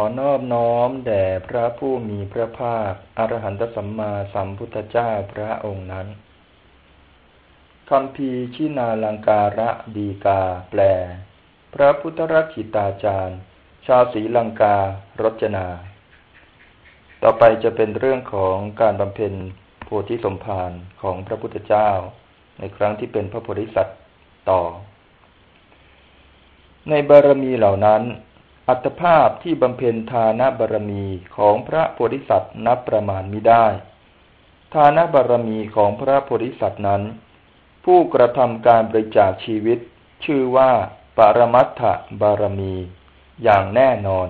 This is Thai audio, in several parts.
อนอบน้อมแด่พระผู้มีพระภาค อรหันตสัมมาสัมพุทธเจ้าพระองค์นั้นคำพีชินาลังการะดีกาแปล พระพุทธรักิตาจารย์ ชาวศรีลังการจนา ต่อไปจะเป็นเรื่องของการบำเพ็ญโพธิสมภารของพระพุทธเจ้า ในครั้งที่เป็นพระโพธิสัตว์ต่อ ในบารมีเหล่านั้น อัตภาพที่บำเพ็ญทานบารมีของพระโพธิสัตว์นับประมาณมิได้ ทานบารมีของพระโพธิสัตว์นั้น ผู้กระทำการบริจาคชีวิต ชื่อว่าปรมัตถบารมี อย่างแน่นอน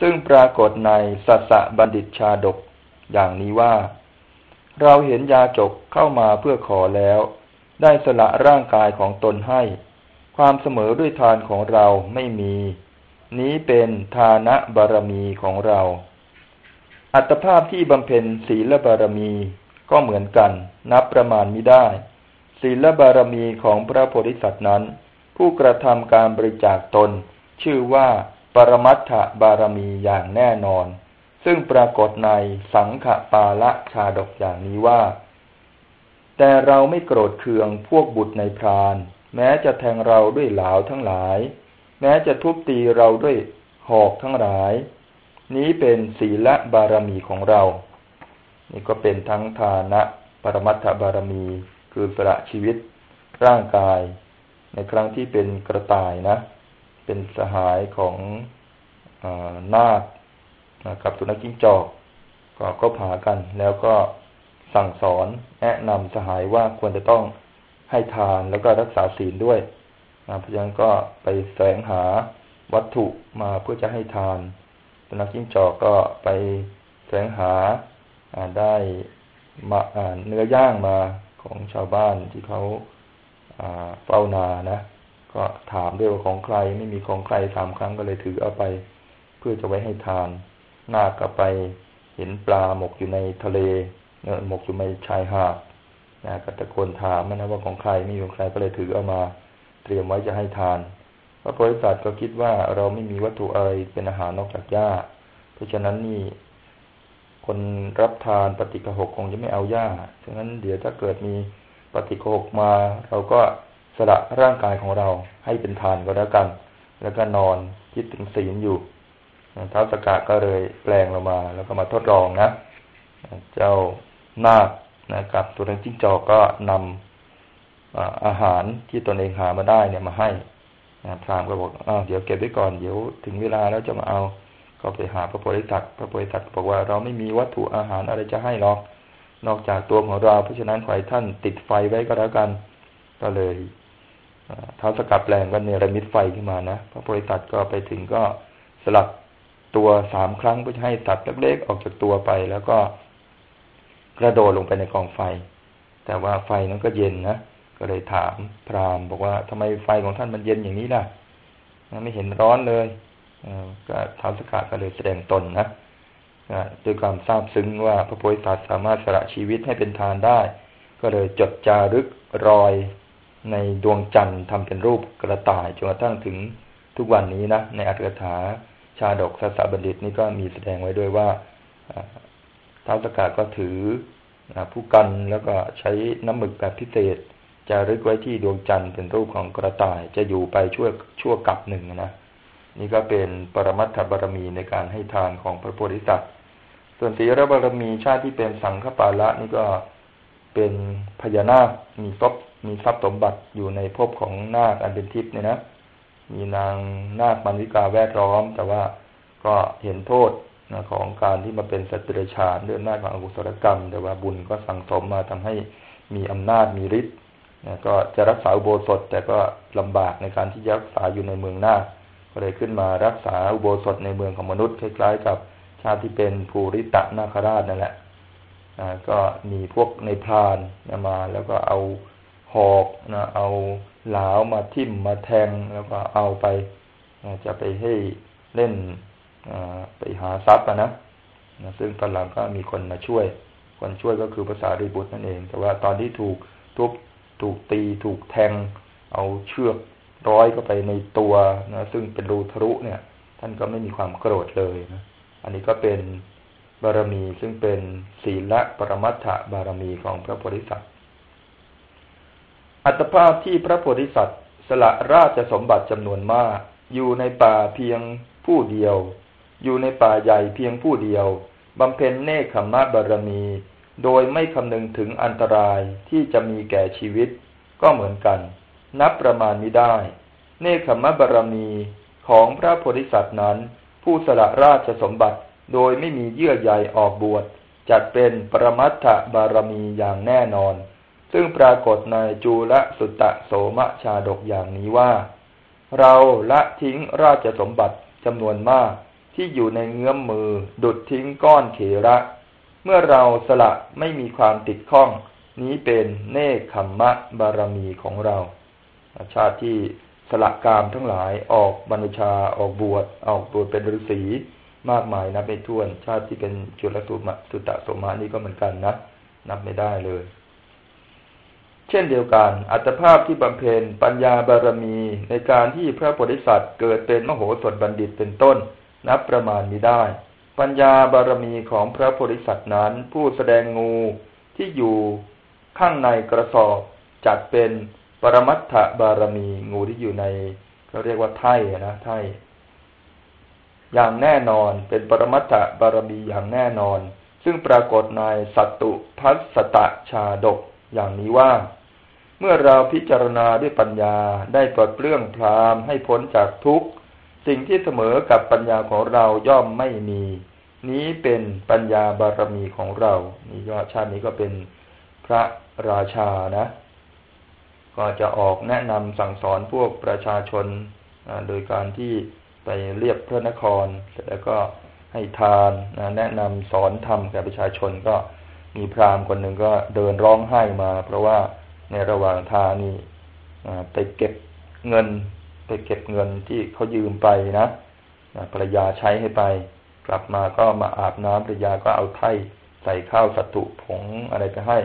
ซึ่งปรากฏในสัสะบัณฑิตชาดก อย่างนี้ว่า เราเห็นยาจกเข้ามาเพื่อขอแล้ว ได้สละร่างกายของตนให้ ความเสมอด้วยทานของเราไม่มี นี้เป็นทานะบารมีของเรา อัตภาพที่บำเพ็ญศีลบารมีก็เหมือนกัน นับประมาณมิได้ ศีลบารมีของพระโพธิสัตว์นั้น ผู้กระทำการบริจาคตน ชื่อว่าปรมัตถบารมีอย่างแน่นอน ซึ่งปรากฏในสังขปาละชาดกอย่างนี้ว่า แต่เราไม่โกรธเคืองพวกบุตรในพราน แม้จะแทงเราด้วยเหลาทั้งหลาย แม้จะทุบตีเราด้วยหอกทั้งหลาย นี้เป็นศีลบารมีของเรา นี่ก็เป็นทั้งทานะปรมัตถบารมี คือสละชีวิต ร่างกาย ในครั้งที่เป็นกระต่ายนะ เป็นสหายของอนาคกับสุนัขจิ้งจอกก็ก็ผากัน แล้วก็สั่งสอนแนะนำสหายว่าควรจะต้องให้ทานแล้วก็รักษาศีลด้วย เพราะฉะนั้นก็ไปแสวงหาวัตถุมาเพื่อจะให้ทานสุนัขจิ้งจอกก็ไปแสวงหาได้มาเนื้อย่างมาของชาวบ้านที่เขาเฝ้านานะ ก็ถามด้วยว่าของใครไม่มีของใครสามครั้งก็เลยถือเอาไป เพื่อจะไว้ให้ทานน้าก็ไปเห็นปลาหมกอยู่ในทะเลเนื้อหมกอยู่ในชายหาดนะก็ตะโกนถามนะว่าของใครไม่มีของใครก็เลยถือเอามา เตรียมไว้จะให้ทาน พระโพธิสัตว์ก็คิดว่าเราไม่มีวัตถุอะไรเป็นอาหารนอกจากหญ้า เพราะฉะนั้นนี่คนรับทานปฏิกหกคงจะไม่เอาหญ้า ฉะนั้นเดี๋ยวถ้าเกิดมีปฏิกหกมาเราก็สละร่างกายของเราให้เป็นทานก็แล้วกัน แล้วก็นอนคิดถึงศีลอยู่ท้าวสกะก็เลยแปลงลงมา แล้วก็มาทดลองนะ เจ้านาคนะครับตัวนั้นจิ้งจอกก็นำ อาหารที่ตนเองหามาได้เนี่ยมาให้พรามก็บอกอเดี๋ยวเก็บไว้ก่อนเดี๋ยวถึงเวลาแล้วจะมาเอา ก็ไปหาพระโพธิสัตว์พระโพธิสัตว์บอกว่าเราไม่มีวัตถุอาหารอะไรจะให้หรอก นอกจากตัวของเราเพราะฉะนั้นขอให้ท่านติดไฟไว้ก็แล้วกัน ก็เลยเท้าสกัดแปลงก็เนรมิตไฟขึ้นมานะพระโพธิสัตว์ก็ไปถึงก็สลัดตัวสามครั้งเพื่อให้สัตว์เล็กๆออกจากตัวไป แล้วก็กระโดดลงไปในกองไฟ แต่ว่าไฟนั้นก็เย็นนะ ก็เลยถามพราหมณ์บอกว่าทำไมไฟของท่านมันเย็นอย่างนี้ล่ะไม่เห็นร้อนเลยก็ท้าวสกัดก็เลยแสดงตนนะด้วยความทราบซึ้งว่าพระโพธิสัตว์สามารถสละชีวิตให้เป็นทานได้ ก็เลยจดจารึกรอยในดวงจันทร์ทำเป็นรูปกระต่ายจนกระทั่งถึงทุกวันนี้นะในอัตถกถาชาดกสัสบัณฑิตนี่ก็มีแสดงไว้ด้วยว่าท้าวสกัดก็ถือผู้กันแล้วก็ใช้น้ำหมึกแบบพิเศษ จะรึกไว้ที่ดวงจันทร์เป็นรูปของกระต่าย จะอยู่ไปช่วชั่วกับหนึ่งนะนี่ก็เป็นปรมัตถบารมีในการให้ทานของพระโพธิสัตว์ ส่วนศีลบารมีชาติที่เป็นสังฆปาละนี่ก็เป็นพญานาคมีทรัพย์มีทรัพย์สมบัติอยู่ในภพของนาคอันเป็นทิพย์เนี่ยนะ มีนางนาคมันวิกาแวดล้อม แต่ว่าก็เห็นโทษนะของการที่มาเป็นสัตว์เดรัจฉานเรื่องน้าของอกุศลกรรม แต่ว่าบุญก็สั่งสมมาทำให้มีอำนาจมีฤทธิ์ นะก็จะรักษาอุโบสถแต่ก็ลำบากในการที่จะรักษาอยู่ในเมืองหน้า ก็เลยขึ้นมารักษาอุโบสถในเมืองของมนุษย์คล้ายๆ กับชาติที่เป็นภูริตะนาคราชนั่นแหละนะก็มีพวกในพรานนะมา แล้วก็เอาหอกนะเอาเหลามาทิ่มมาแทงแล้วก็เอาไปนะจะไปให้เล่นไปหาทรัพย์นะนะซึ่งตอนหลังก็มีคนมาช่วย คนช่วยก็คือภาษาริบุตรนั่นเอง แต่ว่าตอนที่ถูกทุบ ถูกตีถูกแทง เอาเชือกร้อยเข้าไปในตัวนะซึ่งเป็นรูทะลุเนี่ย ท่านก็ไม่มีความโกรธเลยนะอันนี้ก็เป็นบารมีซึ่งเป็นศีลละปรมัตถบารมีของพระโพธิสัตว์ อัตภาพที่พระโพธิสัตว์สละราชสมบัติจำนวนมาก อยู่ในป่าเพียงผู้เดียว อยู่ในป่าใหญ่เพียงผู้เดียวบำเพ็ญเนคขมมะบารมี โดยไม่คำนึงถึงอันตรายที่จะมีแก่ชีวิต ก็เหมือนกัน นับประมาณไม่ได้ เนคขมบารมีของพระโพธิสัตว์นั้น ผู้สละราชสมบัติโดยไม่มีเยื่อใยออกบวชจัดเป็นปรมัตถบารมีอย่างแน่นอน ซึ่งปรากฏในจูลสุตตะโสมชาดกอย่างนี้ว่า เราละทิ้งราชสมบัติจำนวนมากที่อยู่ในเงื้อมมือดุดทิ้งก้อนเขระ เมื่อเราสละไม่มีความติดข้อง นี้เป็นเนคขมมะบารมีของเรา ชาติที่สละกามทั้งหลายออกบรรชาออกบวชออกบวชเป็นฤาษีมากมายนับไม่ถ้วน ชาติที่เป็นจุลสุมาสุตะสมานี่ก็เหมือนกันนะ นับไม่ได้เลย เช่นเดียวกัน อัตภาพที่บำเพ็ญปัญญาบารมีในการที่พระโพธิสัตว์เกิดเป็นมโหสถบัณฑิตเป็นต้น นับประมาณไม่ได้ ปัญญาบารมีของพระโพธิสัตว์นั้นผู้แสดงงูที่อยู่ข้างในกระสอบจัดเป็นปรมัตถบารมีงูที่อยู่ในเขาเรียกว่าไถ่นะไถ่อย่างแน่นอนเป็นปรมัตถบารมีอย่างแน่นอน ซึ่งปรากฏในสัตตุพัสตะชาดกอย่างนี้ว่า เมื่อเราพิจารณาด้วยปัญญาได้ปลดเปลื้องพรามให้พ้นจากทุกข์ สิ่งที่เสมอกับปัญญาของเราย่อมไม่มี นี้เป็นปัญญาบารมีของเรา นี่ก็ชาตินี้ก็เป็นพระราชานะ ก็จะออกแนะนำสั่งสอนพวกประชาชน โดยการที่ไปเรียบพระนคร แล้วก็ให้ทานแนะนำสอนธรรมแก่ประชาชนก็มีพราหมณ์คนหนึ่งก็เดินร้องไห้มา เพราะว่าในระหว่างทางนี่ไปเก็บเงิน ไปเก็บเงินที่เขายืมไปนะภรรยาใช้ให้ไป กลับมาก็มาอาบน้ำภรรยาก็เอาไถ่ใส่ข้าวสัตุผงอะไรไปให้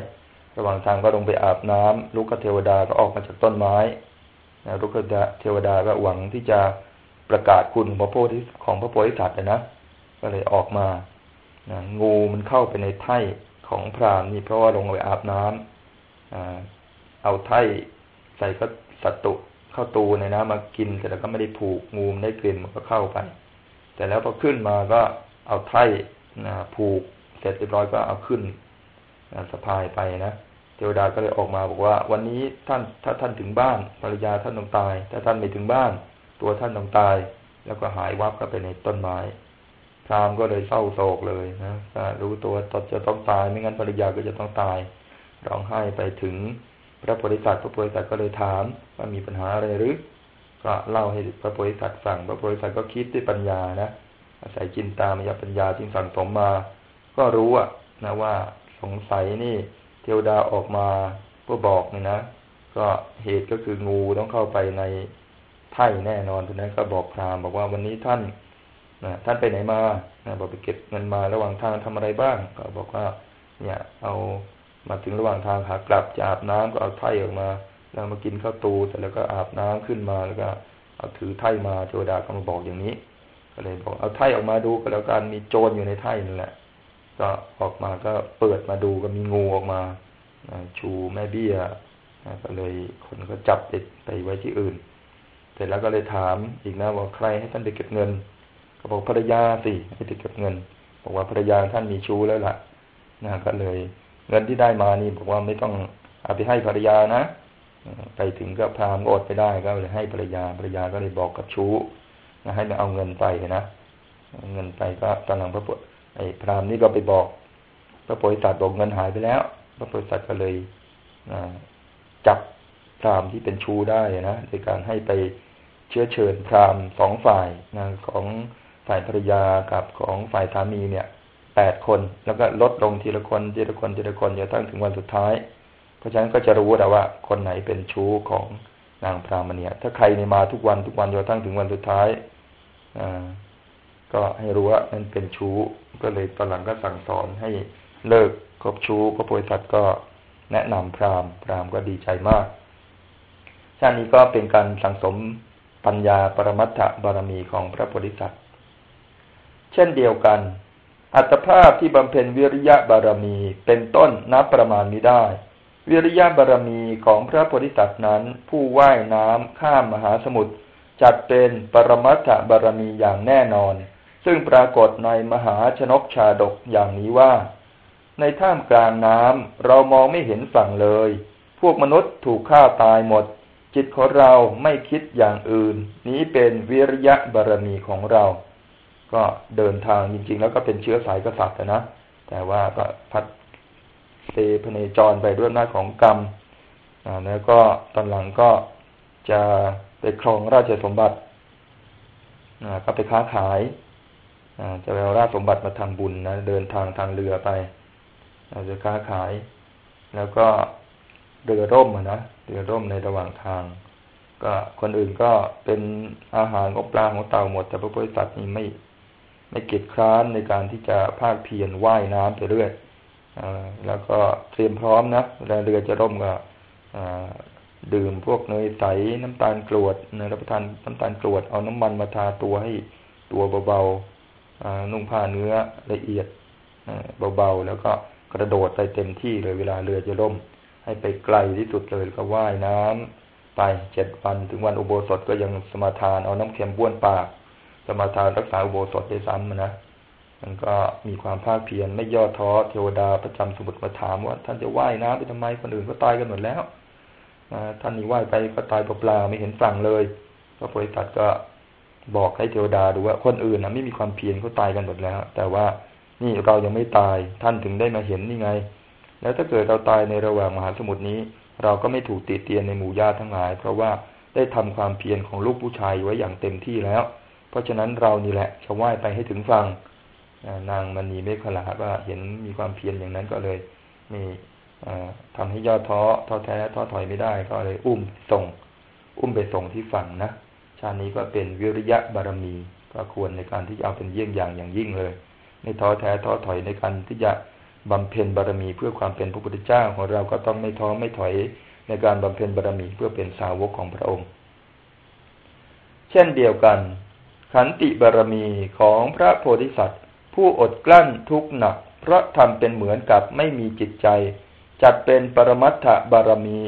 ระหว่างทางก็ลงไปอาบน้ำลูกเทวดาก็ออกมาจากต้นไม้ลูกเทวดาก็หวังที่จะประกาศคุณพระโพธิของพระโพธิสัตว์นะก็เลยออกมานะงูมันเข้าไปในไถ่ของพรามนี่เพราะว่าลงไปอาบน้ำเอาไถ่ใส่ก็สัตตุ เข้าตูในน้ำมากินแต่แล้วก็ไม่ได้ผูกงูมได้กลิ่นมันก็เข้าไป แต่แล้วพอขึ้นมาก็เอาไถ่นะผูกเสร็จเรียบร้อยก็เอาขึ้นนะสะพายไปนะเทวดาก็เลยออกมาบอกว่า วันนี้ท่านถ้าท่านถึงบ้านภรรยาท่านต้องตาย ถ้าท่านไม่ถึงบ้าน ตัวท่านต้องตาย แล้วก็หายวับเข้าไปในต้นไม้พรามก็เลยเศร้าโศกเลยนะรู้ตัวตจะต้องตายไม่งั้นภรรยาก็จะต้องตายร้องไห้ไปถึง พระโพธิสัตว์พระโพธิสัตว์ก็เลยถามว่ามีปัญหาอะไรหรือ ก็เล่าให้พระโพธิสัตว์ฟังพระโพธิสัตว์ก็คิดด้วยปัญญานะอาศัยจินตามยปัญญาที่สั่งสมมา ก็รู้อะนะว่าสงสัยนี่เทวดาออกมาเพื่อบอกนี่นะก็เหตุก็คืองูต้องเข้าไปในไถ่แน่นอนตรงนั้นก็บอกพราหมณ์บอกว่าวันนี้ท่านนะท่านไปไหนมานะบอกไปเก็บเงินมาระหว่างทางทำอะไรบ้าง ก็บอกว่า เนี่ย เอา มาถึงระหว่างทางขากลับจะอาบน้ำก็เอาไถ่ออกมาแล้วมากินข้าวตูแต่แล้วก็อาบน้ำขึ้นมาแล้วก็เอาถือไถ่มาเทวดาก็มาบอกอย่างนี้ ก็เลยบอกเอาไถ่ออกมาดูก็แล้วกันมีโจรอยู่ในไถ่นั่นแหละ ก็ออกมาก็เปิดมาดูก็มีงูออกมาชูแม่เบี้ยก็เลยคนก็จับไปไปไว้ที่อื่น เสร็จแล้วก็เลยถามอีกนะว่าใครให้ท่านไปเก็บเงิน ก็บอกภรรยาสิให้ไปเก็บเงิน บอกว่าภรรยาท่านมีชู้แล้วล่ะนะก็เลย เงินที่ได้มานี่บอกว่าไม่ต้องเอาไปให้ภรรยานะไปถึงก็พามอดไปได้ก็เลยให้ภรรยาภรรยาก็เลยบอกกับชู้นะให้มาเอาเงินไปนะเงินไปก็ตอนหลังพระไอ้พรามนี่ก็ไปบอก พระโพธิสัตว์บอกเงินหายไปแล้ว พระโพธิสัตว์ก็เลยจับพรามที่เป็นชู้ได้นะในการให้ไปเชื้อเชิญพราหมณ์สองฝ่ายนะของฝ่ายภรรยากับของฝ่ายสามีเนี่ย แปดคน แล้วก็ลดลงทีละคนทีละคนทีละคนจนทั้งถึงวันสุดท้าย เพราะฉะนั้นก็จะรู้แต่ว่า คนไหนเป็นชู้ของนางพรามณีถ้าใครในมาทุกวันทุกวันจนทั้งถึงวันสุดท้ายอ่าก็ให้รู้ว่านั่นเป็นชู้ ก็เลยตอนหลังก็สั่งสอนให้เลิกคบชู้พระโพธิสัตว์ก็แนะนำพราหมณ์ พราหมณ์ก็ดีใจมากชาตินี้ก็เป็นการสังสมปัญญาปรมัตถบารมีของพระโพธิสัตว์ เช่นเดียวกัน อัตภาพที่บำเพ็ญวิริยะบารมีเป็นต้นนับประมาณมิได้ วิริยะบารมีของพระโพธิสัตว์นั้น ผู้ว่ายน้ำข้ามมหาสมุทรจัดเป็นปรมัตถบารมีอย่างแน่นอน ซึ่งปรากฏในมหาชนกชาดกอย่างนี้ว่า ในท่ามกลางน้ำเรามองไม่เห็นฝั่งเลย พวกมนุษย์ถูกฆ่าตายหมด จิตของเราไม่คิดอย่างอื่น นี้เป็นวิริยะบารมีของเรา ก็เดินทางจริง ๆ แล้วก็เป็นเชื้อสายกษัตริย์นะ แต่ว่าก็พัดเตพเนจรไปด้วยหน้าของกรรมแล้วก็ตอนหลังก็จะไปครองราชสมบัติก็ไปค้าขายจะไปเอาราชสมบัติมาทำบุญนะเดินทางทางเรือไปเราจะค้าขาย แล้วก็เรือร่มนะเรือร่มในระหว่างทาง ก็คนอื่นก็เป็นอาหารของปลาของเต่าหมด แต่พระพุทธสัตว์นี่ไม่ ไม่เกียจคร้านในการที่จะภาคเพียรว่ายน้ำไปเรื่อยอแล้วก็เตรียมพร้อมนะเวลาเรือจะร่มก็ดื่มพวกเนยใสน้ำตาลกรวดเนรับประทานน้ำตาลกรวดเอาน้ำมันมาทาตัวให้ตัวเบาๆนุ่งผ้าเนื้อละเอียดเบาๆแล้วก็กระโดดไปเต็มที่เลยเวลาเรือจะล่ม ให้ไปไกลที่สุดเลยก็ว่ายน้ำไปเจ็ดวันถึงวันอุโบสถก็ยังสมาทานเอาน้ำเค็มบ้วนปาก สมาทานรักษาอุโบสถได้ซ้ำนะมันก็มีความภาคเพียรไม่ย่อท้อเทวดาประจำสมุทรมาถามว่าท่านจะว่ายน้ำไปทำไมคนอื่นก็ตายกันหมดแล้วท่านนี่ว่ายไปก็ตายเปล่าๆไม่เห็นฝั่งเลยพระโพธิสัตว์ก็บอกให้เทวดาดูว่าคนอื่นนะไม่มีความเพียรเขาตายกันหมดแล้ว แต่ว่านี่เรายังไม่ตายท่านถึงได้มาเห็นนี่ไง แล้วถ้าเกิดเราตายในระหว่างมหาสมุทรนี้ เราก็ไม่ถูกติเตียนในหมู่ญาติทั้งหลาย เพราะว่าได้ทำความเพียรของลูกผู้ชายไว้อย่างเต็มที่แล้ว ราะฉะนั้นเรานี่แหละจะว่ายไปให้ถึงฝั่งนางมณีเมฆขลาก็เห็นมีความเพียรอย่างนั้นก็เลยมีทำให้ย่อท้อท้อแท้ท้อถอยไม่ได้ ก็เลยอุ้มส่ง อุ้มไปส่งที่ฝั่งนะชาตินี้ก็เป็นวิริยะบารมีก็ควรในการที่จะเอาเป็นเยี่ยงอย่างอย่างยิ่งเลยไม่ท้อแท้ท้อถอยในการที่จะบำเพ็ญบารมีเพื่อความเป็นพระพุทธเจ้าของเราก็ต้องไม่ท้อไม่ถอยในการบำเพ็ญบารมีเพื่อเป็นสาวกของพระองค์ เช่นเดียวกัน ขันติบารมีของพระโพธิสัตว์ ผู้อดกลั้นทุกหนัก เพราะทำเป็นเหมือนกับไม่มีจิตใจ จัดเป็นปรมัตถบารมี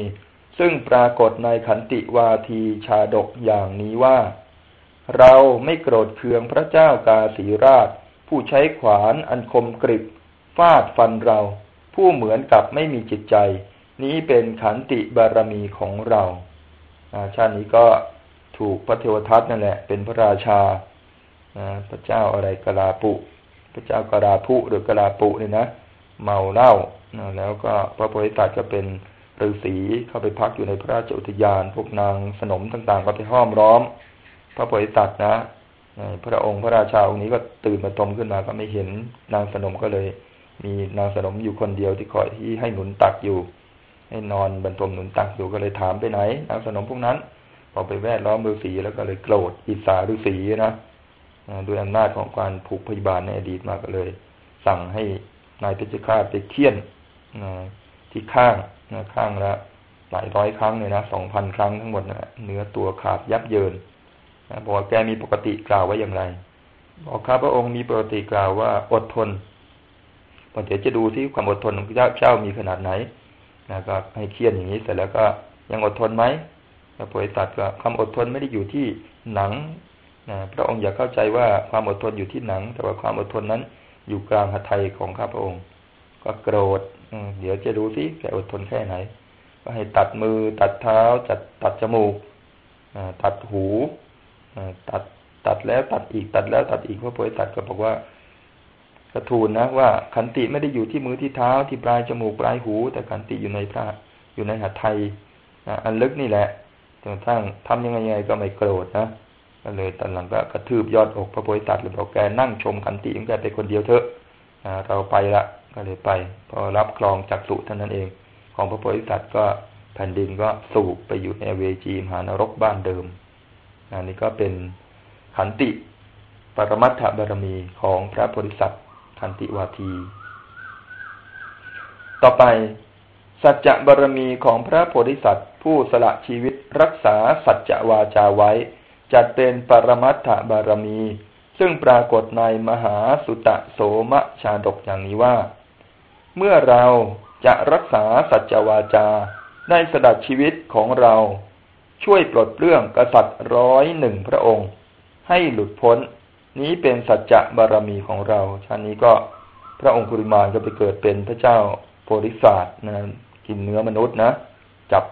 ซึ่งปรากฏในขันติวาทีชาดกอย่างนี้ว่า เราไม่โกรธเคืองพระเจ้ากาสีราช ผู้ใช้ขวานอันคมกริบฟาดฟันเรา ผู้เหมือนกับไม่มีจิตใจ นี้เป็นขันติบารมีของเราชาตินี้ก็ ถูกพระเทวทัตนั่นแหละ เป็นพระราชาพระเจ้าอะไรกลาปุ พระเจ้ากลาภุหรือกลาปุเนี่ยนะเมาเหล้าแล้วก็พระโพธิสัตว์ก็เป็นฤาษีเข้าไปพักอยู่ในพระราชอุทยาน พวกนางสนมต่างๆ ก็ไปห้อมร้อม พระโพธิสัตว์นะพระองค์พระราชาองค์นี้ก็ตื่นมาตมขึ้นมาก็ไม่เห็นนางสนมก็เลย มีนางสนมอยู่คนเดียวที่คอยที่ให้หนุนตักอยู่ ให้นอนบรรทมหนุนตักอยู่ก็เลยถามไปไหน นางสนมพวกนั้น พอไปแวดล้อมฤาษีแล้วก็เลยโกรธอิสาฤาษีนะด้วยอำนาจของการผูกพยาบาลในอดีตมาก็เลย สั่งให้นายเพชฌฆาตไปเคี่ยนที่ข้างข้างละหลายร้อยครั้งเลยนะสองพันครั้งทั้งหมดนะเนื้อตัวขาดยับเยินนะบอกว่าแกมีปกติกล่าวไว้อย่างไร บอกข้าพระองค์มีปกติกล่าวว่าอดทนพอเดี๋ยวจะดูที่ความอดทนของพระเจ้ามีขนาดไหนนะก็ให้เคี่ยนอย่างนี้เสร็จแล้วก็ยังอดทนไหม พระโพธิสัตว์ก็ความอดทนไม่ได้อยู่ที่หนังนะพระองค์อย่าเข้าใจว่าความอดทนอยู่ที่หนัง แต่ว่าความอดทนนั้นอยู่กลางหัตถ์ของข้าพระองค์ ก็โกรธเดี๋ยวจะดูสิแกอดทนแค่ไหน ก็ให้ตัดมือตัดเท้าจัดตัดจมูกตัดหูตัดตัดแล้วตัดอีกตัดแล้วตัดอีกพระโพธิสัตว์ก็บอกว่ากระทูลนะว่าขันติไม่ได้อยู่ที่มือที่เท้าที่ปลายจมูกปลายหู แต่ขันติอยู่ในพระอยู่ในหัตถ์อันลึกนี่แหละ จนกระทั่งทำยังไงก็ไม่โกรธนะก็เลยตอนหลังก็กระทืบยอดอกพระโพธิสัตว์เลยบอกแกนั่งชมขันติของแกไปคนเดียวเถอะเราไปละก็เลยไป พอรับครองจักสุเท่านั้นเอง ของพระโพธิสัตว์ก็แผ่นดินก็สูบไปอยู่ในเวจีมหานรกบ้านเดิมอันนี้ก็เป็นขันติปรมัตถบารมีของพระโพธิสัตว์ขันติวาที ต่อไปสัจจะบารมีของพระโพธิสัตว์ ผู้สละชีวิตรักษาสัจจวาจาไว้ จัดเป็นปรมัตถบารมี ซึ่งปรากฏในมหาสุตะโสมชาดกอย่างนี้ว่า เมื่อเราจะรักษาสัจวาจาได้สดับชีวิตของเรา ช่วยปลดเรื่องกษัตริย์ร้อยหนึ่งพระองค์ ให้หลุดพ้น นี้เป็นสัจจะบารมีของเราชาตินี้ก็พระองค์คุริมานก็ไปเกิดเป็นพระเจ้าโพธิสัตว์นะกินเนื้อมนุษย์นะ จับ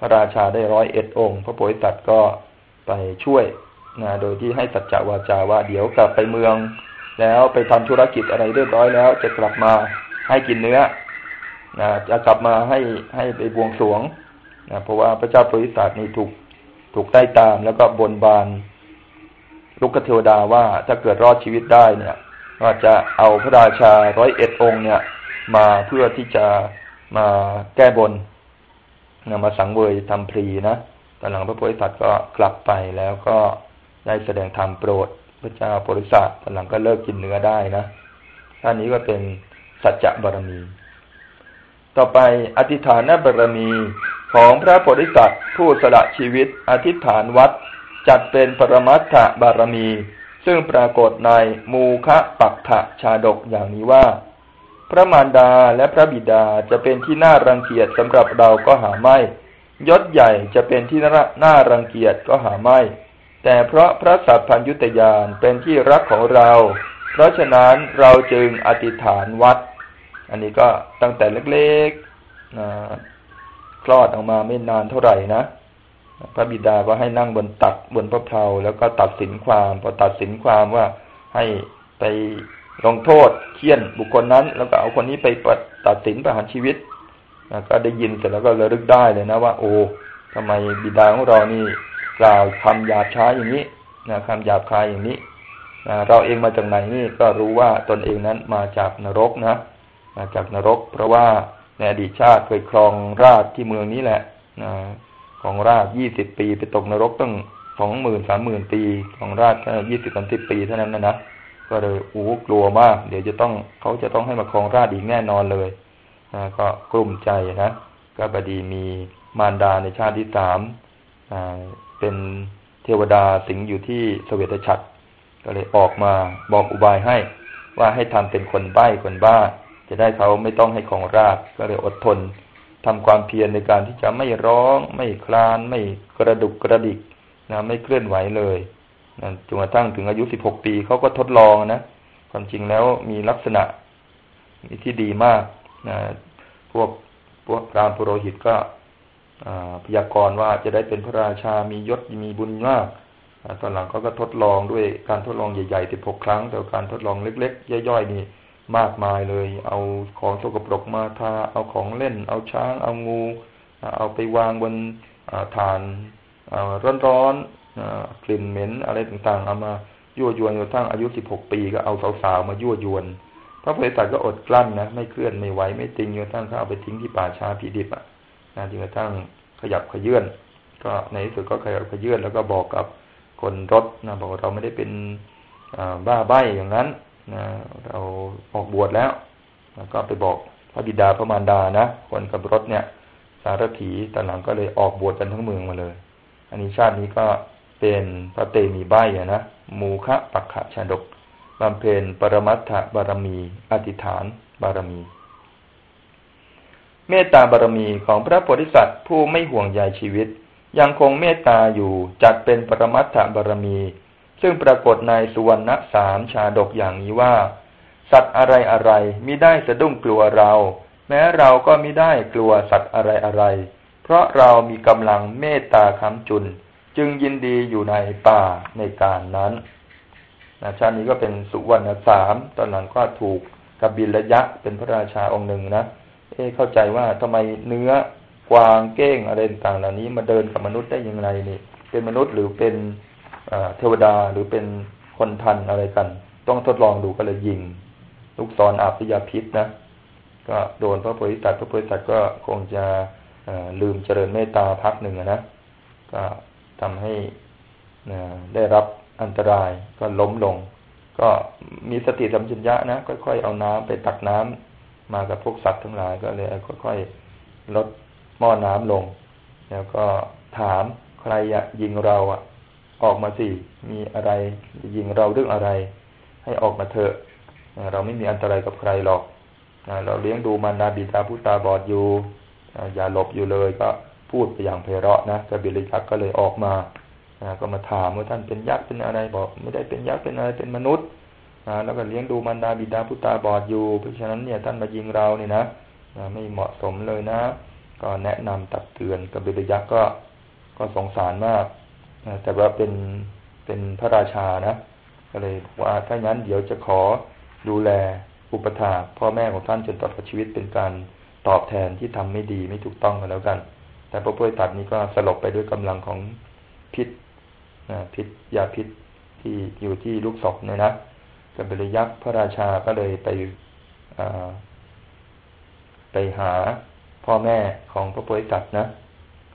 พระราชาได้ร้อยเอ็ดองค์ พระโพธิสัตว์ก็ไปช่วยนะโดยที่ให้สัจจะวาจาว่าเดี๋ยวกลับไปเมือง แล้วไปทำธุรกิจอะไรเรียบร้อยแล้ว จะกลับมาให้กินเนื้อนะจะกลับมาให้ให้ไปบวงสรวงนะเพราะว่าพระเจ้าโพธิสัตว์นี่ถูกถูกใต้ตามแล้วก็บนบานลุกเทวดาว่าถ้าเกิดรอดชีวิตได้เนี่ยว่าจะเอาพระราชาร้อยเอ็ดองค์เนี่ย มาเพื่อที่จะมาแก้บน นะมาสังเวยทำพรีนะตอนหลังพระโพธิสัตว์ก็กลับไปแล้วก็ได้แสดงธรรมโปรด พระเจ้าโพธิสัตว์ตอนหลังก็เลิกกินเนื้อได้นะท่านนี้ก็เป็นสัจจะบารมี ต่อไปอธิฐานบารมีของพระโพธิสัตว์ผู้สละชีวิตอธิษฐานวัดจัดเป็นปรมัตถบารมี ซึ่งปรากฏในมูคะปักถะชาดกอย่างนี้ว่า พระมารดาและพระบิดาจะเป็นที่น่ารังเกียจสำหรับเราก็หาไม่ ยศใหญ่จะเป็นที่น่ารังเกียจก็หาไม่ แต่เพราะพระสัพพัญยุตยานเป็นที่รักของเรา เพราะฉะนั้นเราจึงอธิษฐานวัด อันนี้ก็ตั้งแต่เล็กๆคลอดออกมาไม่นานเท่าไหร่นะพระบิดาก็ให้นั่งบนตักบนพระเพลาแล้วก็ตัดสินความพอตัดสินความว่าให้ไป ลงโทษเคี่ยนบุคคลนั้น แล้วก็เอาคนนี้ไปตัดสินประหารชีวิตก็ได้ยินเสร็จแล้วก็ระลึกได้เลยนะว่า โอ้ทำไมบิดาของเรานี่กล่าวคำหยาบช้าอย่างนี้นะคำหยาบคายอย่างนี้นะเราเองมาจากไหนนี่ก็รู้ว่าตนเองนั้นมาจากนรกนะมาจากนรก เพราะว่าในอดีตชาติเคยครองราชที่เมืองนี้แหละนะของราชยี่สิบปี ไปตกนรกตั้งสองหมื่นสามหมื่นปี ของราชแค่ยี่สิบสามสิบปีเท่านั้นนะนะ ก็เลยอู้กลัวมาก เดี๋ยวจะต้องเขาจะต้องให้มาครองราชอีกแน่นอนเลยนะก็กลุ้มใจนะก็บดีมีมารดาในชาติที่สามเป็นเทวดาสิงอยู่ที่สเวตฉัตรก็เลยออกมาบอกอุบายให้ ว่าให้ทำเป็นคนใบ้คนบ้า จะได้เขาไม่ต้องให้ของราชก็เลยอดทนทำความเพียรในการที่จะไม่ร้อง ไม่คลาน ไม่กระดุกกระดิกนะไม่เคลื่อนไหวเลย จนกระทั่งถึงอายุสิบหกปีเขาก็ทดลองนะความจริงแล้วมีลักษณะที่ดีมากนะพวกพวกพรามปุโรหิตก็พยากรณ์ว่าจะได้เป็นพระราชามียศมีบุญมากตอนหลังเขาก็ทดลองด้วยการทดลองใหญ่ๆสิบหกครั้ง แต่การทดลองเล็ก ๆ ย่อยๆนี่มากมายเลย เอาของสกปรกมาทาเอาของเล่น เอาช้าง เอางู เอาไปวางบนฐานร้อนๆ กลิ่นเหม็นอะไรต่างๆ เอามายั่วยวนจนทั้งอายุสิบหกปีก็เอาสาวๆมายั่วยวน พระโพธิสัตว์ก็อดกลั้นนะไม่เคลื่อนไม่ไหวไม่ติงจนทั้งเขาเอาไปทิ้งที่ป่าช้าผีดิบอะนะจนกระทั่งขยับขยื่นก็ในที่สุดก็ขยับขยื่นแล้วก็บอกกับคนรถนะบอกเราไม่ได้เป็นบ้าใบ้อย่างนั้นนะเราออกบวชแล้วแล้วก็ไปบอกพระบิดาพระมารดานะคนกับรถเนี่ย สารถีตอนหลังก็เลยออกบวชกันทั้งเมืองมาเลย อันนี้ชาตินี้ก็ เป็นพระเตมีใบนะมูคะปักขะชาดกบำเพ็ญปรมัตถบารมี อธิษฐานบารมี เมตตาบารมีของพระโพธิสัตว์ผู้ไม่ห่วงใยชีวิต ยังคงเมตตาอยู่จัดเป็นปรมัตถบารมี ซึ่งปรากฏในสุวรรณสามชาดกอย่างนี้ว่า สัตว์อะไรอะไรมิได้สะดุ้งกลัวเรา แม้เราก็มิได้กลัวสัตว์อะไรอะไร เพราะเรามีกำลังเมตตาคำจุน จึงยินดีอยู่ในป่าในการนั้นนะชาตินี้ก็เป็นสุวรรณสามตอนหลังก็ถูกกบิลยะเป็นพระราชาองค์หนึ่งนะเอ๊เข้าใจว่าทำไมเนื้อกวางเก้งอะไรต่างเหล่านี้มาเดินกับมนุษย์ได้ยังไงนี่ เป็นมนุษย์หรือเป็นเทวดาหรือเป็นคนทันอะไรกัน ต้องทดลองดูก็เลยยิง ลูกศรอาบยาพิษนะก็โดนพระโพธิสัตว์พระโพธิสัตว์ก็คงจะลืมเจริญเมตตาพักหนึ่งนะก็ ทำให้ได้รับอันตรายก็ล้มลง ก็มีสติสัมปชัญญะนะค่อยๆเอาน้ำไปตักน้ำมากับพวกสัตว์ทั้งหลายก็เลยค่อยๆลดหม้อน้ำลง แล้วก็ถามใครอะยิงเราอะออกมาสิมีอะไรยิงเราเรื่องอะไร ให้ออกมาเถอะเราไม่มีอันตรายกับใครหรอกเราเลี้ยงดูมารดาบิดาผู้ตาบอดอยู่อย่าหลบอยู่เลยก็ พูดไปอย่างเพเราะนะกบิลยักษ์ก็เลยออกมาก็มาถามว่าท่านเป็นยักษ์เป็นอะไรบอก ไม่ได้เป็นยักษ์เป็นอะไรเป็นมนุษย์แล้วก็เลี้ยงดูมารดาบิดาผู้ตาบอดอยู่ เพราะฉะนั้นเนี่ยท่านมายิงเราเนี่ยนะไม่เหมาะสมเลยนะ ก็แนะนำตักเตือนกบิลยักษ์ก็ก็สงสารมากแต่ว่าเป็นเป็นพระราชานะก็เลยว่าถ้างั้นเดี๋ยวจะขอดูแลอุปถาพ่อแม่ของท่านจนตลอดชีวิตเป็นการตอบแทนที่ทำไม่ดีไม่ถูกต้องกันแล้วกัน แต่พระพุทธตัดนี้ก็สลบไปด้วยกำลังของพิษพิษยาพิษที่อยู่ที่ลูกศรเนี่ยนะกับิลยักษ์พระราชาก็เลยไปไปหาพ่อแม่ของพระโพธิสัตว์นะ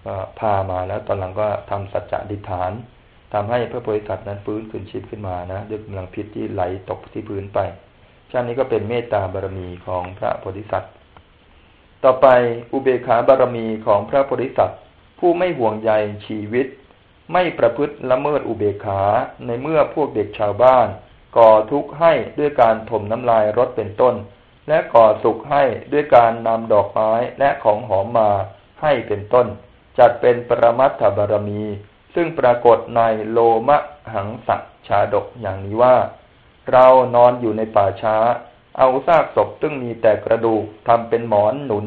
ก็พามาแล้วตอนหลังก็ทำสัจจะดิฐานทำให้พระโพธิสัตว์นั้นฟื้นขึ้นชีพขึ้นมานะด้วยกำลังพิษที่ไหลตกที่พื้นไปชาตินี้ก็เป็นเมตตาบารมีของพระโพธิสัตว์ ต่อไปอุเบกขาบารมีของพระโพธิสัตว์ผู้ไม่ห่วงใยชีวิต ไม่ประพฤติละเมิดอุเบกขาในเมื่อพวกเด็กชาวบ้าน ก่อทุกข์ให้ด้วยการถมน้ำลายรถเป็นต้น และก่อสุขให้ด้วยการนำดอกไม้และของหอมมาให้เป็นต้น จัดเป็นปรมัตถบารมี ซึ่งปรากฏในโลมะหังสักชาดกอย่างนี้ว่า เรานอนอยู่ในป่าช้า เอาซากศพซึ่งมีแต่กระดูกทำเป็นหมอนหนุน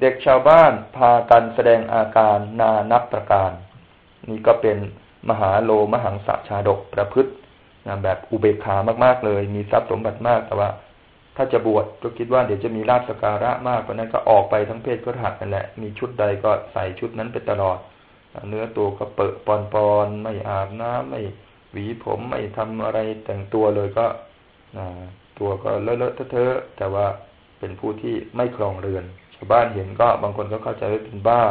เด็กชาวบ้านพากันแสดงอาการนานับประการ นี่ก็เป็นมหาโลมหังสชาดกประพฤติแบบอุเบกขามากๆเลย มีทรัพย์สมบัติมากแต่ว่า ถ้าจะบวชก็คิดว่าเดี๋ยวจะมีลาภสการะมากกว่านั้นก็ออกไปทั้งเพศก็หักนั่นแหละ มีชุดใดก็ใส่ชุดนั้นไปตลอด เนื้อตัวก็เปิดปอนปอนไม่อาบน้ำไม่หวีผมไม่ทำอะไรแต่งตัวเลยก็ ตัวก็เลอะเลอะเทอะแต่ว่าเป็นผู้ที่ไม่ครองเรือนชาวบ้านเห็นก็บางคนก็เข้าใจว่าเป็นบ้า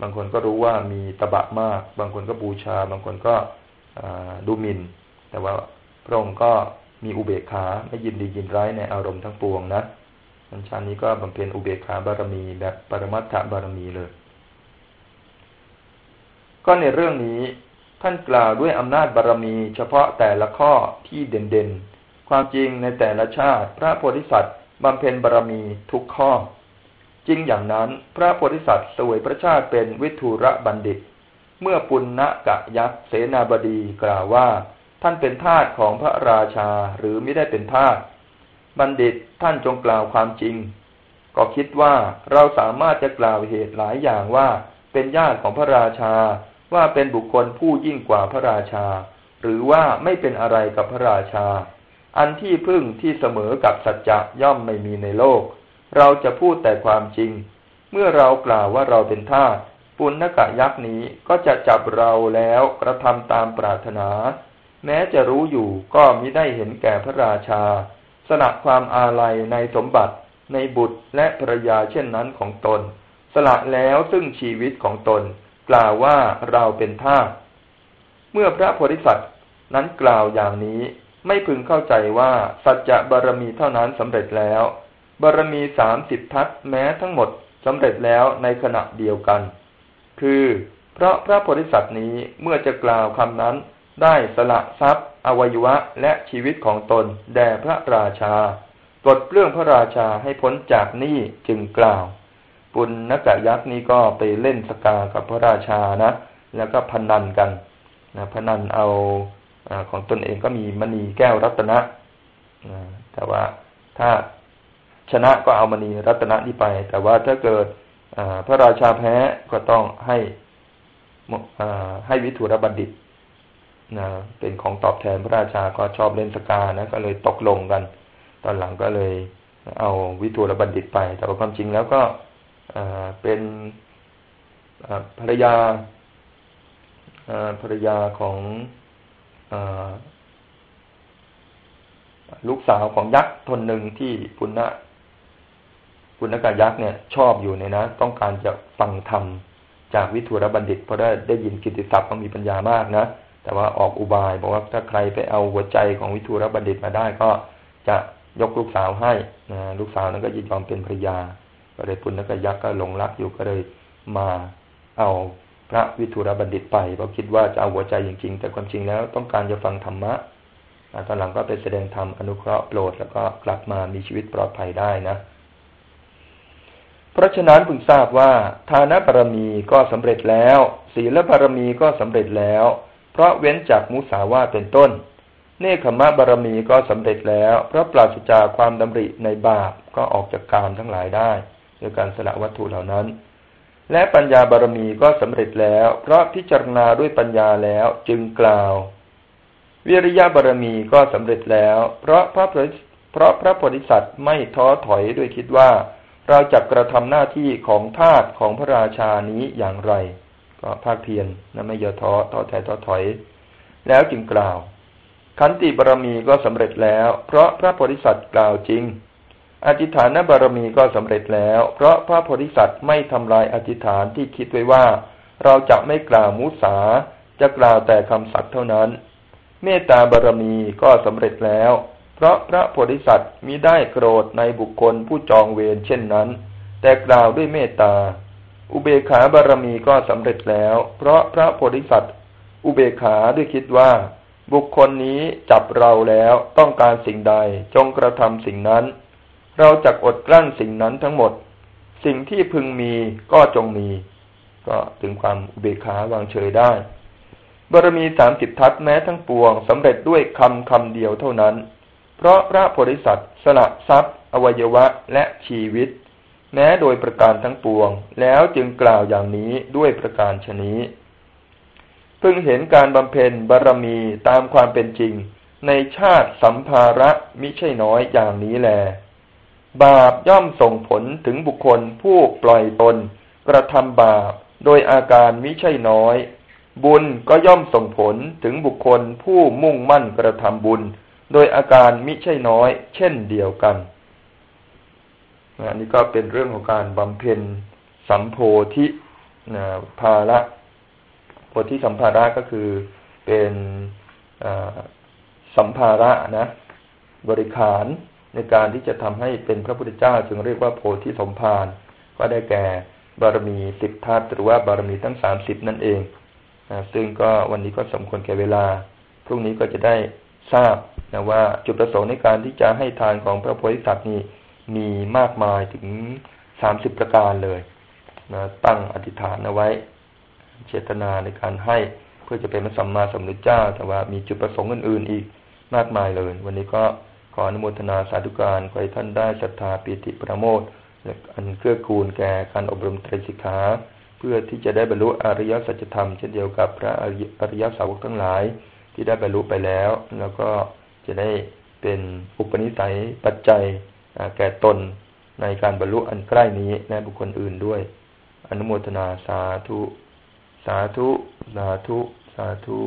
บางคนก็รู้ว่ามีตบะมาก บางคนก็บูชา บางคนก็ดูหมิน่น แต่ว่าพระองค์ก็มีอุเบกขาไม่ยินดียินร้ายในอารมณ์ทั้งปวงนะอันชานี้ก็บำเพ็ญอุเบกขาบารมีแบบปรมัตถบารมีเลย ก็ในเรื่องนี้ท่านกล่าวด้วยอำนาจบารรมี เฉพาะแต่ละข้อที่เด่นๆ ความจริงในแต่ละชาติ พระโพธิสัตว์บำเพ็ญบารรมีทุกข้อ จริงอย่างนั้น พระโพธิสัตว์สวยพระชาติเป็นวิทูระบัณฑิต เมื่อปุณณกะยักษ์เสนาบดีกล่าวว่า ท่านเป็นทาสของพระราชาหรือไม่ได้เป็นทาสบัณฑิตท่านจงกล่าวความจริง ก็คิดว่าเราสามารถจะกล่าวเหตุหลายอย่างว่า เป็นญาติของพระราชา ว่าเป็นบุคคลผู้ยิ่งกว่าพระราชา หรือว่าไม่เป็นอะไรกับพระราชา อันที่พึ่งที่เสมอกับสัจจะย่อมไม่มีในโลก เราจะพูดแต่ความจริง เมื่อเรากล่าวว่าเราเป็นทาสปุณณกะยักษ์นี้ก็จะจับเราแล้วกระทำตามปรารถนา แม้จะรู้อยู่ก็มิได้เห็นแก่พระราชา สละความอาลัยในสมบัติในบุตรและภรยาเช่นนั้นของตน สละแล้วซึ่งชีวิตของตน กล่าวว่าเราเป็นทาสเมื่อพระโพธิสัตว์นั้นกล่าวอย่างนี้ ไม่พึงเข้าใจว่าสัจจะบารมีเท่านั้นสำเร็จแล้ว บารมีสามสิบทัศแม้ทั้งหมดสำเร็จแล้วในขณะเดียวกัน คือเพราะพระโพธิสัตว์นี้เมื่อจะกล่าวคำนั้น ได้สละทรัพย์ อวัยวะและชีวิตของตนแด่พระราชาปลดเปลื้องพระราชาให้พ้นจากหนี้จึงกล่าว ปุณณกะยักษ์นี้ก็ไปเล่นสกากับพระราชานะ แล้วก็พนันกันนะพนันเอา อของตนเองก็มีมณีแก้วรัตนะแต่ว่าถ้าชนะก็เอามณีรัตนะนี้ไป แต่ว่าถ้าเกิดพระราชาแพ้ก็ต้องให้ให้วิถุรบัณฑิตนะเป็นของตอบแทนพระราชาก็ชอบเล่นสกานะก็เลยตกลงกัน ตอนหลังก็เลยเอาวิถุรบัณฑิตไป แต่ว่าความจริงแล้วก็เป็นภรรยาภรรยาของ ลูกสาวของยักษ์ทนหนึ่งที่ปุณณะปุณณกายักษ์เนี่ย ชอบอยู่เนี่ยนะ ต้องการจะฟังธรรมจากวิทูรบัณฑิต เพราะได้ได้ยินกิตติศัพท์เขามีปัญญามากนะแต่ว่าออกอุบายบอกว่าถ้าใครไปเอาหัวใจของวิทูรบัณฑิตมาได้ก็จะยกลูกสาวให้นะลูกสาวนั้นก็ยินยอมเป็นภรรยา ก็เลยปุณณกยักษ์ก็หลงรักอยู่ก็เลยมาเอา พระวิทุรบัณฑิตไปเพราะคิดว่าจะเอาหัวใจจริงๆ แต่ความจริงแล้วต้องการจะฟังธรรมะตอนหลังก็ไปแสดงธรรมอนุเคราะห์โปรดแล้วก็กลับมามีชีวิตปลอดภัยได้นะเพราะฉะนั้นพึงทราบว่าทานบารมีก็สำเร็จแล้ว ศีลบารมีก็สำเร็จแล้ว เพราะเว้นจากมุสาวาเป็นต้น เนคขมะบารมีก็สำเร็จแล้ว เพราะปราศจากความดำริในบาปก็ออกจากกามทั้งหลายได้โดยการสละวัตถุเหล่านั้น และปัญญาบารมีก็สำเร็จแล้ว เพราะพิจารณาด้วยปัญญาแล้วจึงกล่าว วิริยะบารมีก็สำเร็จแล้ว เพราะพระเพราะพระโพธิสัตว์ไม่ท้อถอยด้วยคิดว่า เราจะกระทำหน้าที่ของทาสของพระราชานี้อย่างไร ก็ภาคเพียรนะไม่ย่อท้อท้อแท้ท้อถอย แล้วจึงกล่าว ขันติบารมีก็สำเร็จแล้ว เพราะพระโพธิสัตว์กล่าวจริง อธิฐานบารมีก็สำเร็จแล้ว เพราะพระโพธิสัตว์ไม่ทำลายอธิษฐานที่คิดไว้ว่า เราจะไม่กล่าวมุสาจะกล่าวแต่คำสัตย์เท่านั้น เมตตาบารมีก็สำเร็จแล้ว เพราะพระโพธิสัตว์มิได้โกรธในบุคคลผู้จองเวรเช่นนั้น แต่กล่าวด้วยเมตตา อุเบขาบารมีก็สำเร็จแล้ว เพราะพระโพธิสัตว์อุเบขาด้วยคิดว่า บุคคลนี้จับเราแล้วต้องการสิ่งใดจงกระทำสิ่งนั้น เราจะอดกลั้นสิ่งนั้นทั้งหมด สิ่งที่พึงมีก็จงมี ก็ถึงความอุเบกขาวางเฉยได้ บารมีสามสิบทัศแม้ทั้งปวงสำเร็จด้วยคำคำเดียวเท่านั้น เพราะพระโพธิสัตว์สละทรัพย์ อวัยวะและชีวิต แม้โดยประการทั้งปวง แล้วจึงกล่าวอย่างนี้ด้วยประการชนี้พิ่งเห็นการบำเพ็ญบารมีตามความเป็นจริง ในชาติสัมภาระมิใช่น้อยอย่างนี้แล บาปย่อมส่งผลถึงบุคคลผู้ปล่อยตน กระทำบาปโดยอาการมิใช่น้อย บุญก็ย่อมส่งผลถึงบุคคลผู้มุ่งมั่นกระทำบุญ โดยอาการมิใช่น้อย เช่นเดียวกันอันนี้ก็เป็นเรื่องของการบำเพ็ญสัมโพธิภาระโพธิสัมภาระก็คือเป็นสัมภาระนะ บริขาร ในการที่จะทำให้เป็นพระพุทธเจ้าจึงเรียกว่าโพธิสมภารก็ได้แก่บารมีสิบทัศหรือว่าบารมีทั้งสามสิบนั่นเองซึ่งก็วันนี้ก็สมควรแก่เวลา พรุ่งนี้ก็จะได้ทราบนะว่าจุดประสงค์ในการที่จะให้ทานของพระโพธิสัตว์นี้มีมากมายถึงสามสิบประการเลยนะตั้งอธิษฐานเอาไว้ เจตนาในการให้เพื่อจะเป็นพระสัมมาสัมพุทธเจ้า แต่ว่ามีจุดประสงค์อื่นๆอีกมากมายเลย วันนี้ก็ ขออนุโมทนาสาธุการให้ท่านได้ศรัทธาปิติประโมทอันเกื้อกูลแก่การอบรมไตรสิกขาเพื่อที่จะได้บรรลุอริยสัจธรรมเช่นเดียวกับพระอริยสาวกทั้งหลาย ที่ได้บรรลุไปแล้ว แล้วก็จะได้เป็นอุปนิสัยปัจจัยแก่ตนในการบรรลุอันใกล้นี้และบุคคลอื่นด้วย อนุโมทนาสาธุ สาธุ สาธุ สาธุ